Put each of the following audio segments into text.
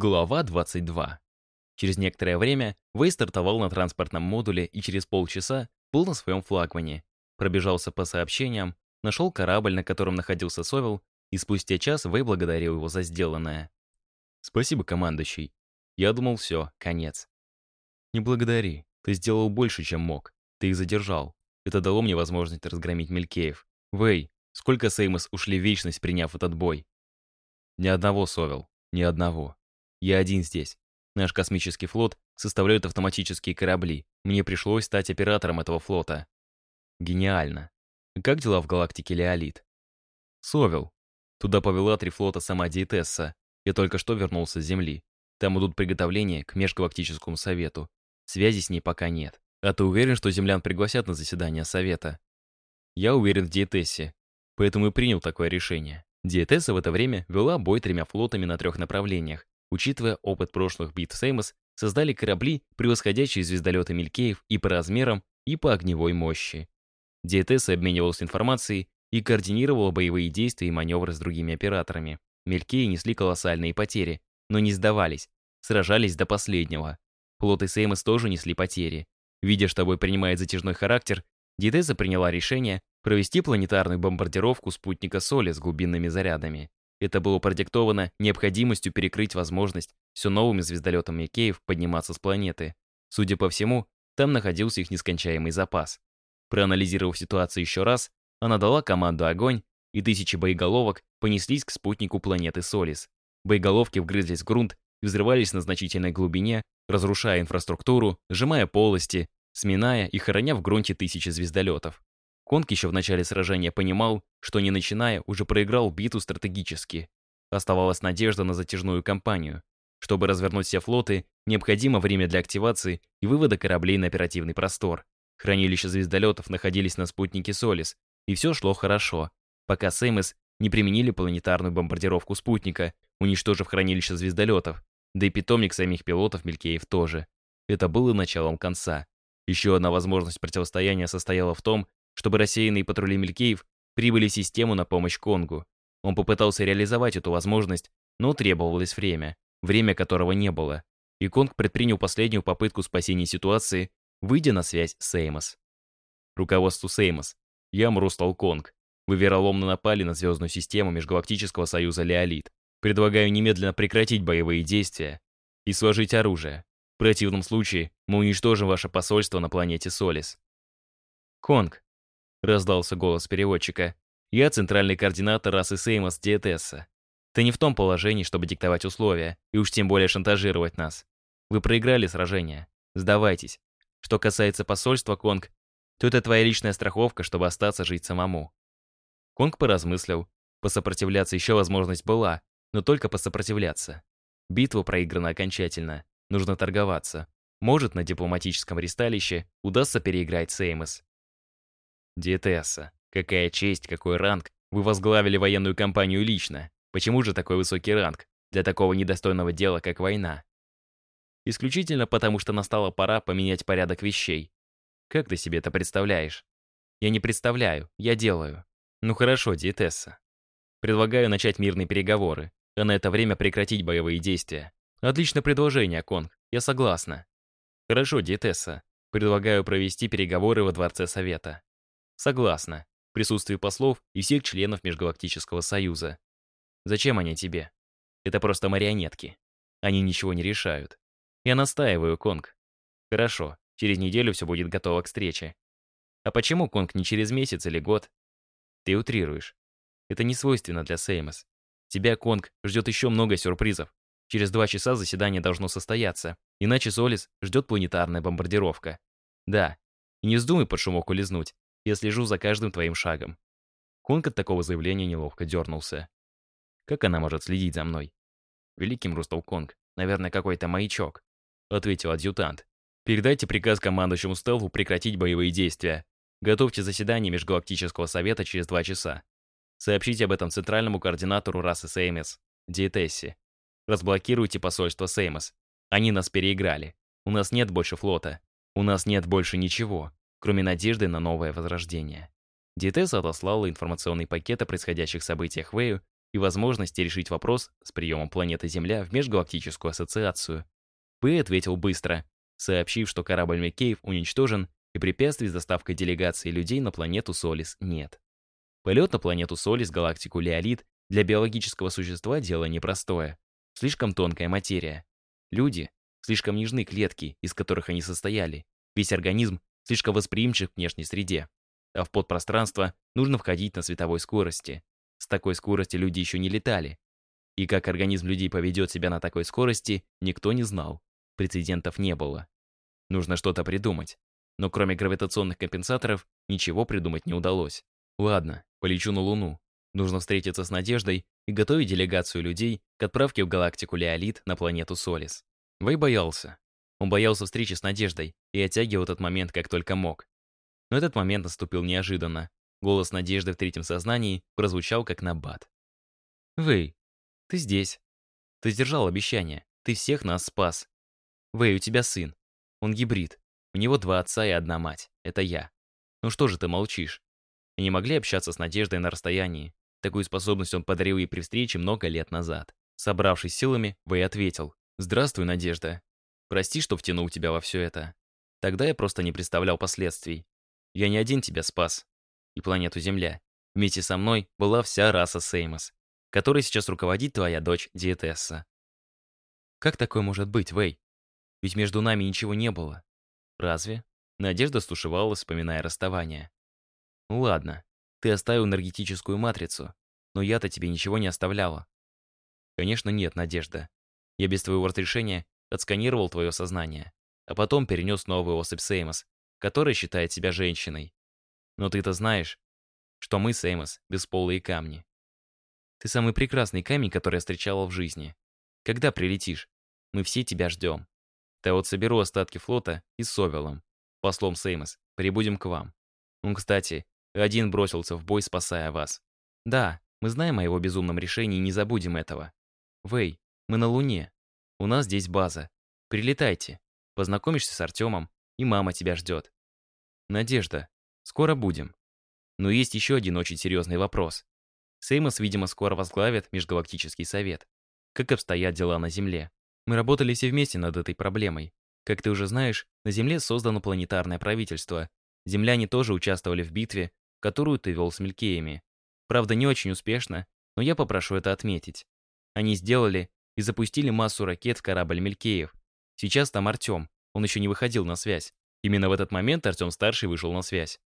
Глава 22. Через некоторое время Вэй стартовал на транспортном модуле и через полчаса был на своем флагмане. Пробежался по сообщениям, нашел корабль, на котором находился Совел, и спустя час Вэй благодарил его за сделанное. «Спасибо, командующий. Я думал, все, конец». «Не благодари. Ты сделал больше, чем мог. Ты их задержал. Это дало мне возможность разгромить Мелькеев. Вэй, сколько Сеймос ушли в вечность, приняв этот бой?» «Ни одного, Совел. Ни одного. Я один здесь. Наш космический флот составляют автоматические корабли. Мне пришлось стать оператором этого флота. Гениально. Как дела в галактике Леолит? Совел. Туда повела три флота сама Диетесса. Я только что вернулся с Земли. Там идут приготовления к Межгалактическому Совету. Связи с ней пока нет. А ты уверен, что землян пригласят на заседание Совета? Я уверен в Диетессе. Поэтому и принял такое решение. Диетесса в это время вела бой тремя флотами на трех направлениях. Учитывая опыт прошлых битв Сеймос, создали корабли, превосходящие звездолеты Мелькеев и по размерам, и по огневой мощи. Диетесса обменивалась информацией и координировала боевые действия и маневры с другими операторами. Мелькеи несли колоссальные потери, но не сдавались, сражались до последнего. Флоты Сеймос тоже несли потери. Видя, что бой принимает затяжной характер, Диетесса приняла решение провести планетарную бомбардировку спутника Соли с глубинными зарядами. Это было продиктовано необходимостью перекрыть возможность все новыми звездолетами Кеев подниматься с планеты. Судя по всему, там находился их нескончаемый запас. Проанализировав ситуацию еще раз, она дала команду «Огонь», и тысячи боеголовок понеслись к спутнику планеты Солис. Боеголовки вгрызлись в грунт и взрывались на значительной глубине, разрушая инфраструктуру, сжимая полости, сминая и хороня в грунте тысячи звездолетов. Конг еще в начале сражения понимал, что не начиная, уже проиграл битву стратегически. Оставалась надежда на затяжную кампанию. Чтобы развернуть все флоты, необходимо время для активации и вывода кораблей на оперативный простор. Хранилища звездолетов находились на спутнике Солис, и все шло хорошо, пока Сеймес не применили планетарную бомбардировку спутника, уничтожив хранилище звездолетов, да и питомник самих пилотов Мелькеев тоже. Это было началом конца. Еще одна возможность противостояния состояла в том, чтобы рассеянные патрули Мелькеев прибыли в систему на помощь Конгу. Он попытался реализовать эту возможность, но требовалось время, время которого не было. И Конг предпринял последнюю попытку спасения ситуации, выйдя на связь с Сеймос. Руководству Сеймос. Я Мрустал Конг. Вы вероломно напали на звездную систему Межгалактического Союза Леолит. Предлагаю немедленно прекратить боевые действия и сложить оружие. В противном случае мы уничтожим ваше посольство на планете Солис. Конг, — раздался голос переводчика. «Я центральный координатор расы Сеймос Диетесса. Ты не в том положении, чтобы диктовать условия, и уж тем более шантажировать нас. Вы проиграли сражение. Сдавайтесь. Что касается посольства, Конг, то это твоя личная страховка, чтобы остаться жить самому». Конг поразмыслил. Посопротивляться еще возможность была, но только посопротивляться. Битва проиграна окончательно. Нужно торговаться. Может, на дипломатическом ристалище удастся переиграть Сеймос. Диетесса, какая честь, какой ранг. Вы возглавили военную кампанию лично. Почему же такой высокий ранг для такого недостойного дела, как война? Исключительно потому, что настала пора поменять порядок вещей. Как ты себе это представляешь? Я не представляю, я делаю. Ну хорошо, Диетесса. Предлагаю начать мирные переговоры, а на это время прекратить боевые действия. Отличное предложение, Конг, я согласна. Хорошо, Диетесса. Предлагаю провести переговоры во Дворце Совета. Согласна. В присутствии послов и всех членов Межгалактического Союза. Зачем они тебе? Это просто марионетки. Они ничего не решают. Я настаиваю, Конг. Хорошо, через неделю все будет готово к встрече. А почему, Конг, не через месяц или год? Ты утрируешь. Это не свойственно для Сеймос. Тебя, Конг, ждет еще много сюрпризов. Через два часа заседание должно состояться, иначе Солис ждет планетарная бомбардировка. Да, и не вздумай под шумок улизнуть. Я слежу за каждым твоим шагом». Конг от такого заявления неловко дернулся. «Как она может следить за мной?» «Великим Рустал Конг. Наверное, какой-то маячок», — ответил адъютант. «Передайте приказ командующему Стелву прекратить боевые действия. Готовьте заседание Межгалактического Совета через два часа. Сообщите об этом центральному координатору расы Сеймес, Диетесси. Разблокируйте посольство Сеймос. Они нас переиграли. У нас нет больше флота. У нас нет больше ничего кроме надежды на новое возрождение. Диетесса отослала информационный пакет о происходящих событиях Вэю и возможности решить вопрос с приемом планеты Земля в Межгалактическую ассоциацию. Вэй ответил быстро, сообщив, что корабль Микеев уничтожен и препятствий с доставкой делегации людей на планету Солис нет. Полет на планету Солис, галактику Леолит, для биологического существа дело непростое. Слишком тонкая материя. Люди — слишком нежны клетки, из которых они состояли. Весь организм слишком восприимчив к внешней среде. А в подпространство нужно входить на световой скорости. С такой скорости люди еще не летали. И как организм людей поведет себя на такой скорости, никто не знал. Прецедентов не было. Нужно что-то придумать. Но кроме гравитационных компенсаторов, ничего придумать не удалось. Ладно, полечу на Луну. Нужно встретиться с Надеждой и готовить делегацию людей к отправке в галактику Леолит на планету Солис. Вэй боялся. Он боялся встречи с Надеждой и оттягивал этот момент как только мог. Но этот момент наступил неожиданно. Голос Надежды в третьем сознании прозвучал как набат. «Вэй, ты здесь. Ты сдержал обещание. Ты всех нас спас. Вэй, у тебя сын. Он гибрид. У него два отца и одна мать. Это я. Ну что же ты молчишь? И не могли общаться с Надеждой на расстоянии. Такую способность он подарил ей при встрече много лет назад. Собравшись силами, Вэй ответил. «Здравствуй, Надежда. Прости, что втянул тебя во все это. Тогда я просто не представлял последствий. Я не один тебя спас. И планету Земля. Вместе со мной была вся раса Сеймос, которой сейчас руководит твоя дочь Диетесса. Как такое может быть, Вэй? Ведь между нами ничего не было. Разве? Надежда стушевалась, вспоминая расставание. Ну ладно, ты оставил энергетическую матрицу, но я-то тебе ничего не оставляла. Конечно, нет, Надежда. Я без твоего разрешения отсканировал твое сознание, а потом перенес новую особь Сеймос, которая считает себя женщиной. Но ты-то знаешь, что мы, Сеймос, бесполые камни. Ты самый прекрасный камень, который я встречала в жизни. Когда прилетишь? Мы все тебя ждем. Да вот соберу остатки флота и с Совелом, послом Сеймос, прибудем к вам. Он, кстати, один бросился в бой, спасая вас. Да, мы знаем о его безумном решении и не забудем этого. Вэй, мы на Луне. У нас здесь база. Прилетайте. Познакомишься с Артемом, и мама тебя ждет. Надежда, скоро будем. Но есть еще один очень серьезный вопрос. Сеймос, видимо, скоро возглавит Межгалактический совет. Как обстоят дела на Земле? Мы работали все вместе над этой проблемой. Как ты уже знаешь, на Земле создано планетарное правительство. Земляне тоже участвовали в битве, которую ты вел с Мелькеями. Правда, не очень успешно, но я попрошу это отметить. Они сделали и запустили массу ракет в корабль Мелькеев. Сейчас там Артем, он еще не выходил на связь. Именно в этот момент Артем-старший вышел на связь.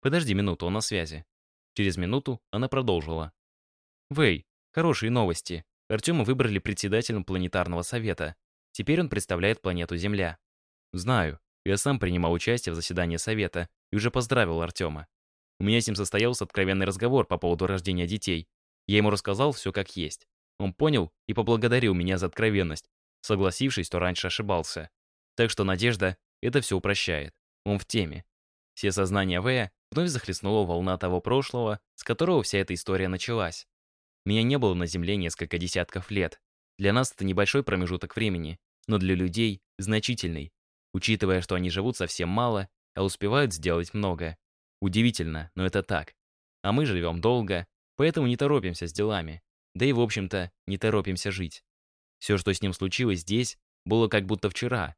Подожди минуту, он на связи. Через минуту она продолжила. Вэй, хорошие новости. Артема выбрали председателем планетарного совета. Теперь он представляет планету Земля. Знаю, я сам принимал участие в заседании совета и уже поздравил Артема. У меня с ним состоялся откровенный разговор по поводу рождения детей. Я ему рассказал все как есть. Он понял и поблагодарил меня за откровенность, согласившись, что раньше ошибался. Так что Надежда это все упрощает. Он в теме. Все сознания Вэя вновь захлестнула волна того прошлого, с которого вся эта история началась. Меня не было на Земле несколько десятков лет. Для нас это небольшой промежуток времени, но для людей значительный, учитывая, что они живут совсем мало, а успевают сделать много. Удивительно, но это так. А мы живем долго, поэтому не торопимся с делами. Да и, в общем-то, не торопимся жить. Все, что с ним случилось здесь, было как будто вчера.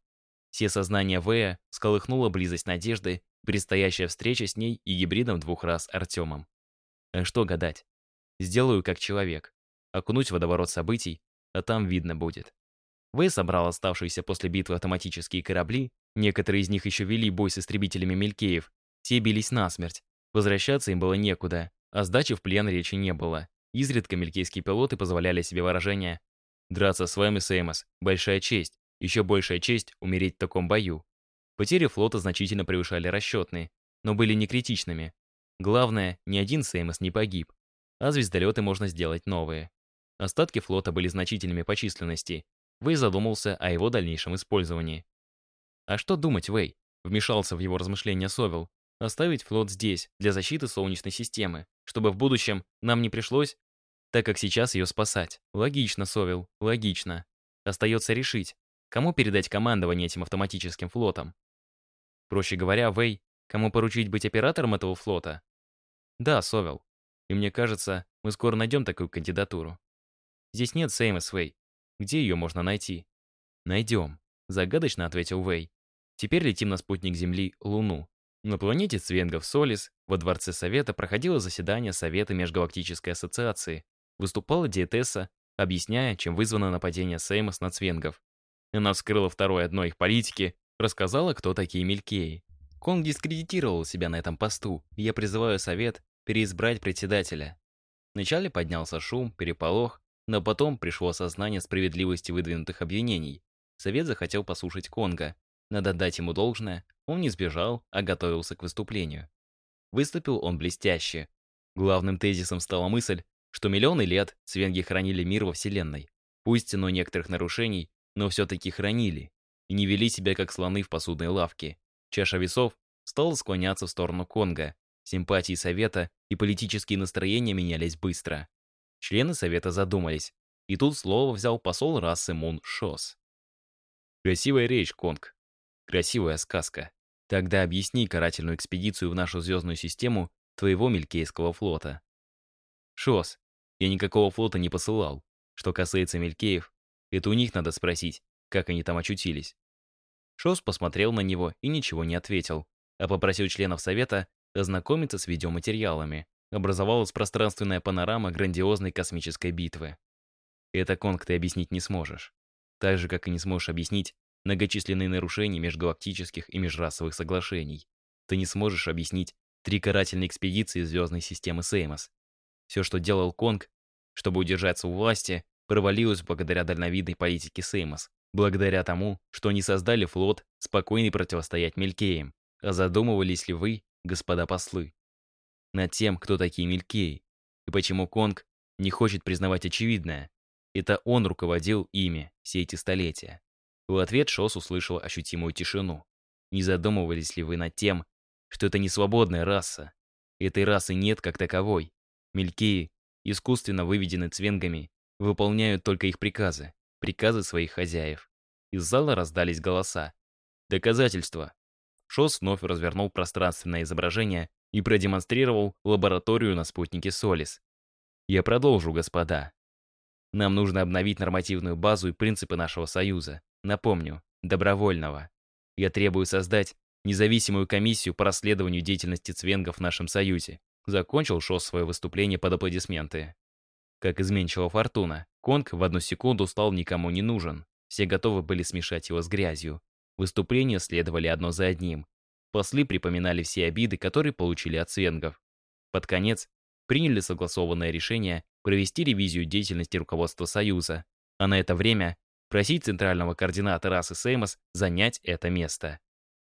Все сознания Вэя сколыхнула близость надежды, предстоящая встреча с ней и гибридом двух раз Артемом. А что гадать? Сделаю как человек. Окунуть водоворот событий, а там видно будет. Вэй собрал оставшиеся после битвы автоматические корабли, некоторые из них еще вели бой с истребителями Мелькеев, те бились насмерть. Возвращаться им было некуда, а сдачи в плен речи не было. Изредка мелькейские пилоты позволяли себе выражение «Драться с вами, Сеймос, большая честь, еще большая честь умереть в таком бою». Потери флота значительно превышали расчетные, но были не критичными. Главное, ни один Сеймос не погиб а звездолеты можно сделать новые. Остатки флота были значительными по численности. Вэй задумался о его дальнейшем использовании. «А что думать, Вэй?» — вмешался в его размышления Совел. «Оставить флот здесь, для защиты Солнечной системы, чтобы в будущем нам не пришлось, так как сейчас ее спасать. Логично, Совел, логично. Остается решить, кому передать командование этим автоматическим флотом. Проще говоря, Вэй, кому поручить быть оператором этого флота? Да, Совел. И мне кажется, Мы скоро найдем такую кандидатуру. Здесь нет Сеймос Вэй. Где ее можно найти? Найдем, загадочно ответил Вэй. Теперь летим на спутник Земли, Луну. На планете Цвенгов Солис во Дворце Совета проходило заседание Совета Межгалактической Ассоциации. Выступала диетесса, объясняя, чем вызвано нападение Сеймос на Цвенгов. Она вскрыла второе одно их политики, рассказала, кто такие Мелькеи. Конг дискредитировал себя на этом посту, и я призываю Совет переизбрать председателя. Вначале поднялся шум, переполох, но потом пришло осознание справедливости выдвинутых обвинений. Совет захотел послушать Конга. Надо дать ему должное, он не сбежал, а готовился к выступлению. Выступил он блестяще. Главным тезисом стала мысль, что миллионы лет цвенги хранили мир во Вселенной. Пусть ценой некоторых нарушений, но все-таки хранили. И не вели себя как слоны в посудной лавке. Чаша весов стала склоняться в сторону Конга. Симпатии Совета и политические настроения менялись быстро. Члены Совета задумались. И тут слово взял посол расы Мун Шос. «Красивая речь, Конг. Красивая сказка. Тогда объясни карательную экспедицию в нашу звездную систему твоего Мелькейского флота». «Шос, я никакого флота не посылал. Что касается Мелькеев, это у них надо спросить, как они там очутились». Шос посмотрел на него и ничего не ответил, а попросил членов Совета ознакомиться с видеоматериалами образовалась пространственная панорама грандиозной космической битвы. Это, Конг, ты объяснить не сможешь. Так же, как и не сможешь объяснить многочисленные нарушения межгалактических и межрасовых соглашений. Ты не сможешь объяснить три карательные экспедиции звездной системы Сеймос. Все, что делал Конг, чтобы удержаться у власти, провалилось благодаря дальновидной политике Сеймос, благодаря тому, что они создали флот, спокойный противостоять Мелькеям. А задумывались ли вы, господа послы, над тем, кто такие Мелькеи, и почему Конг не хочет признавать очевидное. Это он руководил ими все эти столетия. В ответ Шос услышал ощутимую тишину. Не задумывались ли вы над тем, что это не свободная раса? Этой расы нет как таковой. Мелькеи, искусственно выведены цвенгами, выполняют только их приказы, приказы своих хозяев. Из зала раздались голоса. Доказательства. Шос вновь развернул пространственное изображение и продемонстрировал лабораторию на спутнике Солис. Я продолжу, господа. Нам нужно обновить нормативную базу и принципы нашего союза. Напомню, добровольного. Я требую создать независимую комиссию по расследованию деятельности цвенгов в нашем союзе. Закончил Шос свое выступление под аплодисменты. Как изменчива фортуна, Конг в одну секунду стал никому не нужен. Все готовы были смешать его с грязью. Выступления следовали одно за одним. Послы припоминали все обиды, которые получили от свенгов. Под конец приняли согласованное решение провести ревизию деятельности руководства Союза, а на это время просить центрального координатора расы Сеймос занять это место.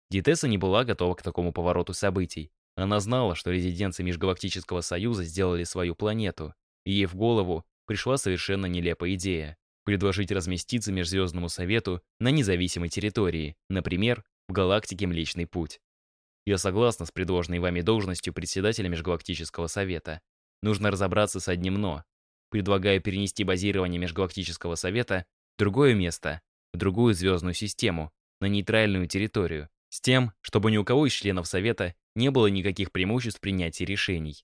Дитеса не была готова к такому повороту событий. Она знала, что резиденции Межгалактического Союза сделали свою планету, и ей в голову пришла совершенно нелепая идея – предложить разместиться Межзвездному Совету на независимой территории, например, в галактике Млечный Путь. Я согласна с предложенной вами должностью председателя Межгалактического Совета. Нужно разобраться с одним «но». Предлагаю перенести базирование Межгалактического Совета другое место, в другую звездную систему, на нейтральную территорию, с тем, чтобы ни у кого из членов Совета не было никаких преимуществ принятия решений.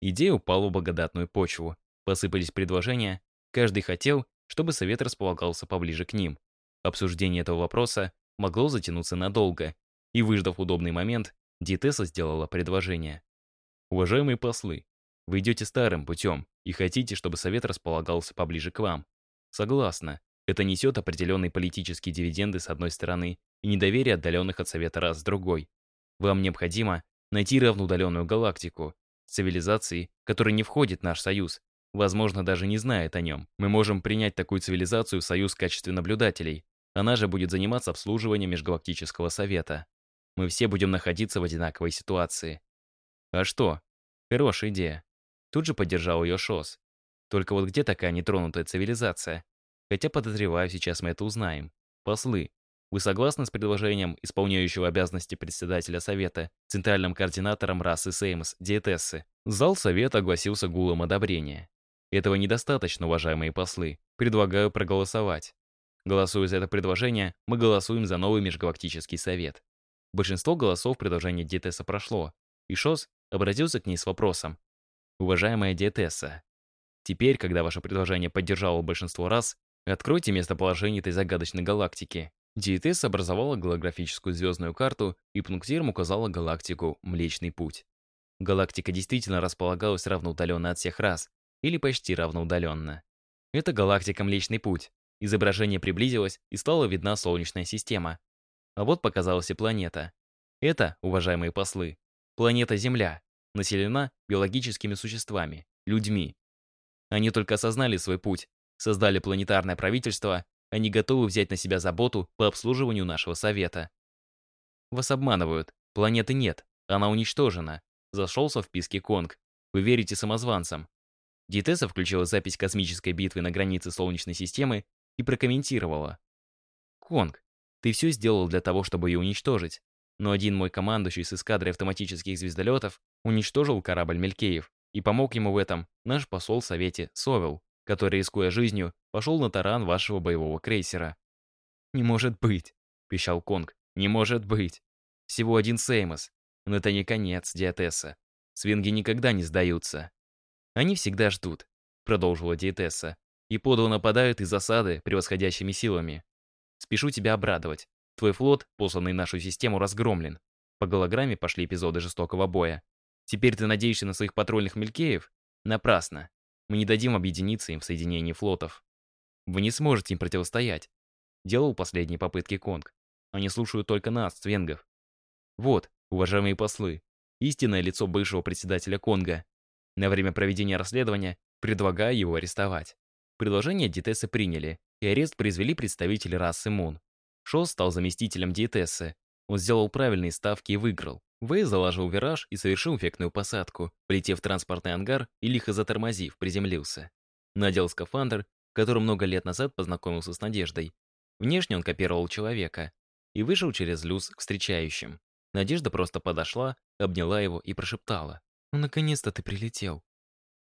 Идея упала в благодатную почву. Посыпались предложения. Каждый хотел, чтобы Совет располагался поближе к ним. Обсуждение этого вопроса могло затянуться надолго, и, выждав удобный момент, Диетесса сделала предложение. «Уважаемые послы, вы идете старым путем и хотите, чтобы совет располагался поближе к вам. Согласна, это несет определенные политические дивиденды с одной стороны и недоверие отдаленных от совета раз с другой. Вам необходимо найти равноудаленную галактику, цивилизации, которая не входит в наш союз, возможно, даже не знает о нем. Мы можем принять такую цивилизацию в союз в качестве наблюдателей. Она же будет заниматься обслуживанием Межгалактического совета мы все будем находиться в одинаковой ситуации. А что? Хорошая идея. Тут же поддержал ее Шос. Только вот где такая нетронутая цивилизация? Хотя, подозреваю, сейчас мы это узнаем. Послы, вы согласны с предложением исполняющего обязанности председателя Совета, центральным координатором расы Сеймс, диетессы? Зал Совета огласился гулом одобрения. Этого недостаточно, уважаемые послы. Предлагаю проголосовать. Голосуя за это предложение, мы голосуем за новый Межгалактический Совет. Большинство голосов предложение Дитеса прошло, и Шос обратился к ней с вопросом. уважаемая диетесса. Теперь, когда ваше предложение поддержало большинство раз, откройте местоположение этой загадочной галактики. Диетесса образовала голографическую звездную карту и пунктиром указала галактику Млечный Путь. Галактика действительно располагалась равноудаленно от всех раз, или почти равноудаленно. Это галактика Млечный Путь. Изображение приблизилось, и стала видна Солнечная система. А вот показалась и планета. Это, уважаемые послы, планета Земля, населена биологическими существами, людьми. Они только осознали свой путь, создали планетарное правительство, они готовы взять на себя заботу по обслуживанию нашего Совета. Вас обманывают, планеты нет, она уничтожена. Зашелся в писке Конг. Вы верите самозванцам. Диетесса включила запись космической битвы на границе Солнечной системы и прокомментировала. «Конг, ты все сделал для того, чтобы ее уничтожить. Но один мой командующий с эскадрой автоматических звездолетов уничтожил корабль Мелькеев, и помог ему в этом наш посол в Совете Совел, который, рискуя жизнью, пошел на таран вашего боевого крейсера. «Не может быть!» — пищал Конг. «Не может быть! Всего один Сеймос. Но это не конец, Диатесса. Свинги никогда не сдаются. Они всегда ждут», — продолжила Диатесса. «И подло нападают из засады превосходящими силами. Спешу тебя обрадовать. Твой флот, посланный в нашу систему, разгромлен. По голограмме пошли эпизоды жестокого боя. Теперь ты надеешься на своих патрульных мелькеев? Напрасно. Мы не дадим объединиться им в соединении флотов. Вы не сможете им противостоять. Делал последние попытки Конг. Они слушают только нас, свенгов. Вот, уважаемые послы, истинное лицо бывшего председателя Конга. На время проведения расследования предлагаю его арестовать. Предложение Дитессы приняли, и арест произвели представители расы Мун. Шо стал заместителем Диетессы. Он сделал правильные ставки и выиграл. Вэй заложил вираж и совершил эффектную посадку, полетев в транспортный ангар и лихо затормозив, приземлился. Надел скафандр, в котором много лет назад познакомился с Надеждой. Внешне он копировал человека и вышел через люз к встречающим. Надежда просто подошла, обняла его и прошептала. «Ну, наконец-то ты прилетел.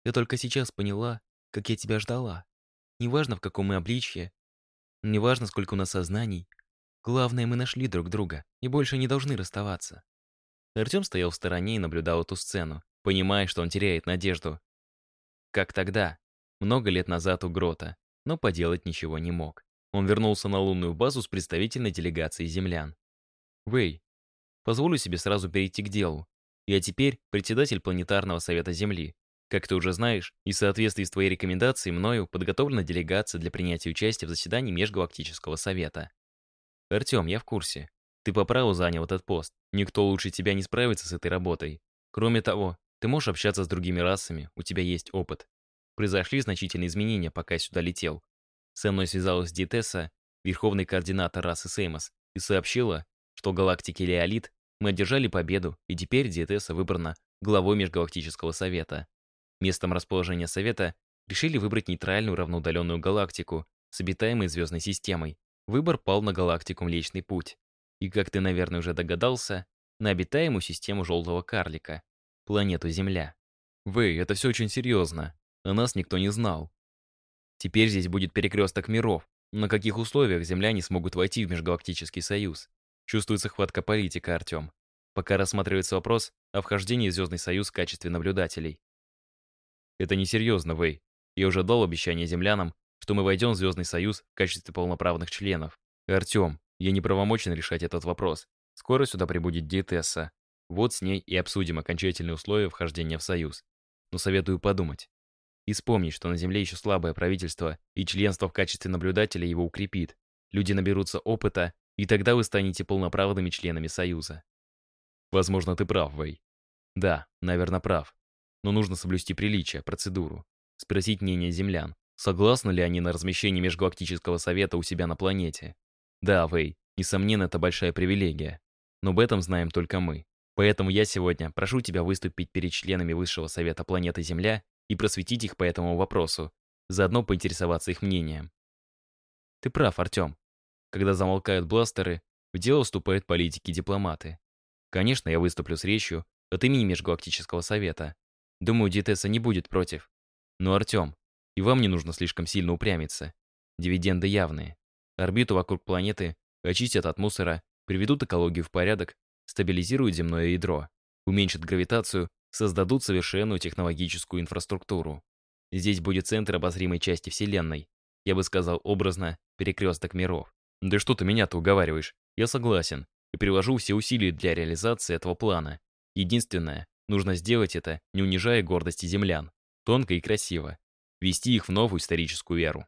Я только сейчас поняла, как я тебя ждала. Неважно, в каком мы обличье, неважно, сколько у нас сознаний, главное, мы нашли друг друга и больше не должны расставаться. Артем стоял в стороне и наблюдал эту сцену, понимая, что он теряет надежду. Как тогда, много лет назад у Грота, но поделать ничего не мог. Он вернулся на лунную базу с представительной делегацией землян. «Вэй, позволю себе сразу перейти к делу. Я теперь председатель планетарного совета Земли. Как ты уже знаешь, и в соответствии с твоей рекомендацией мною подготовлена делегация для принятия участия в заседании Межгалактического совета. Артем, я в курсе. Ты по праву занял этот пост. Никто лучше тебя не справится с этой работой. Кроме того, ты можешь общаться с другими расами, у тебя есть опыт. Произошли значительные изменения, пока я сюда летел. Со мной связалась Диетесса, верховный координатор расы Сеймос, и сообщила, что в галактике Леолит мы одержали победу, и теперь Диетесса выбрана главой Межгалактического совета. Местом расположения совета решили выбрать нейтральную равноудаленную галактику с обитаемой звездной системой. Выбор пал на галактику Млечный Путь. И, как ты, наверное, уже догадался, на обитаемую систему желтого карлика, планету Земля. Вы, это все очень серьезно. О нас никто не знал. Теперь здесь будет перекресток миров. На каких условиях земляне смогут войти в Межгалактический Союз? Чувствуется хватка политика, Артем. Пока рассматривается вопрос о вхождении в Звездный Союз в качестве наблюдателей. Это несерьезно, Вэй. Я уже дал обещание землянам, что мы войдем в Звездный Союз в качестве полноправных членов. Артем, я неправомочен решать этот вопрос. Скоро сюда прибудет диетесса. Вот с ней и обсудим окончательные условия вхождения в Союз. Но советую подумать. И вспомнить, что на Земле еще слабое правительство, и членство в качестве наблюдателя его укрепит. Люди наберутся опыта, и тогда вы станете полноправными членами Союза. Возможно, ты прав, Вэй. Да, наверное, прав. Но нужно соблюсти приличие, процедуру. Спросить мнение землян, согласны ли они на размещение Межгалактического Совета у себя на планете. Да, Вэй, несомненно, это большая привилегия. Но об этом знаем только мы. Поэтому я сегодня прошу тебя выступить перед членами Высшего Совета планеты Земля и просветить их по этому вопросу, заодно поинтересоваться их мнением. Ты прав, Артем. Когда замолкают бластеры, в дело вступают политики и дипломаты. Конечно, я выступлю с речью от имени Межгалактического Совета. Думаю, Диетесса не будет против. Но, Артем, и вам не нужно слишком сильно упрямиться. Дивиденды явные. Орбиту вокруг планеты очистят от мусора, приведут экологию в порядок, стабилизируют земное ядро, уменьшат гравитацию создадут совершенную технологическую инфраструктуру. Здесь будет центр обозримой части Вселенной. Я бы сказал образно, перекресток миров. Да что ты меня-то уговариваешь? Я согласен и приложу все усилия для реализации этого плана. Единственное, нужно сделать это, не унижая гордости землян. Тонко и красиво. Вести их в новую историческую эру.